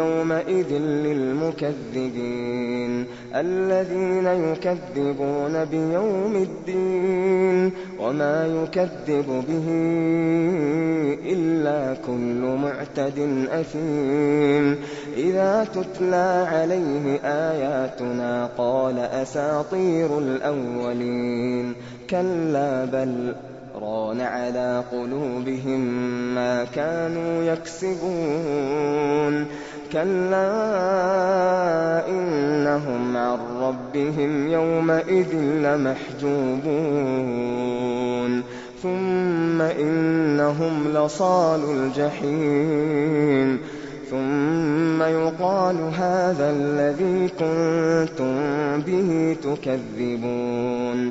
يَوْمَئِذٍ لِّلْمُكَذِّبِينَ الَّذِينَ يُكَذِّبُونَ بِيَوْمِ الدِّينِ وَمَا يُكَذِّبُ بِهِ إِلَّا كُلُّ مُعْتَدٍ أَثِيمٍ إِذَا تُتْلَىٰ عَلَيْهِ آيَاتُنَا قَالَ أَسَاطِيرُ الْأَوَّلِينَ كَلَّا بَلْ رَانَ عَلَىٰ قُلُوبِهِم مَّا كَانُوا يَكْسِبُونَ كَلَّا إِنَّهُمْ عَن رَّبِّهِمْ يَوْمَئِذٍ لَّمَحْجُوبُونَ. ثُمَّ إِنَّهُمْ لَصَالُو الْجَحِيمِ. ثُمَّ يُقَالُ هَٰذَا الَّذِي كُنتُم بِهِ تُكَذِّبُونَ.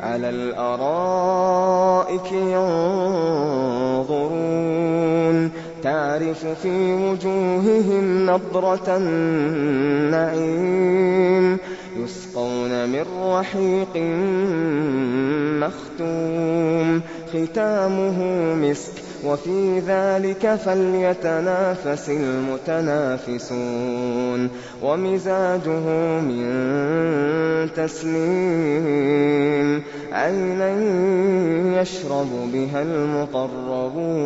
عَلَى الْأَرَائِكِ يَنظُرُونَ. تَعْرِفُ فِي وُجُوهِهِمْ نَضْرَةَ النَّعِيمِ. يُسْقَوْنَ مِن رَّحِيقٍ مَّخْتُومٍ. خِتَامُهُ مِسْكٌ ۚ وَفِي ذَٰلِكَ فَلْيَتَنَافَسِ الْمُتَنَافِسُونَ. وَمِزَاجُهُ مِن تَسْنِيمٍ عَيْنًا يَشْرَبُ بِهَا الْمُقَرَّبُونَ.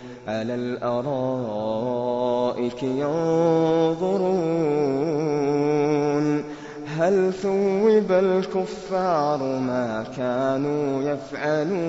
عَلَى الْأَرَائِكِ يَنظُرُونَ هَلْ ثُوِّبَ الْكُفَّارُ مَا كَانُوا يَفْعَلُونَ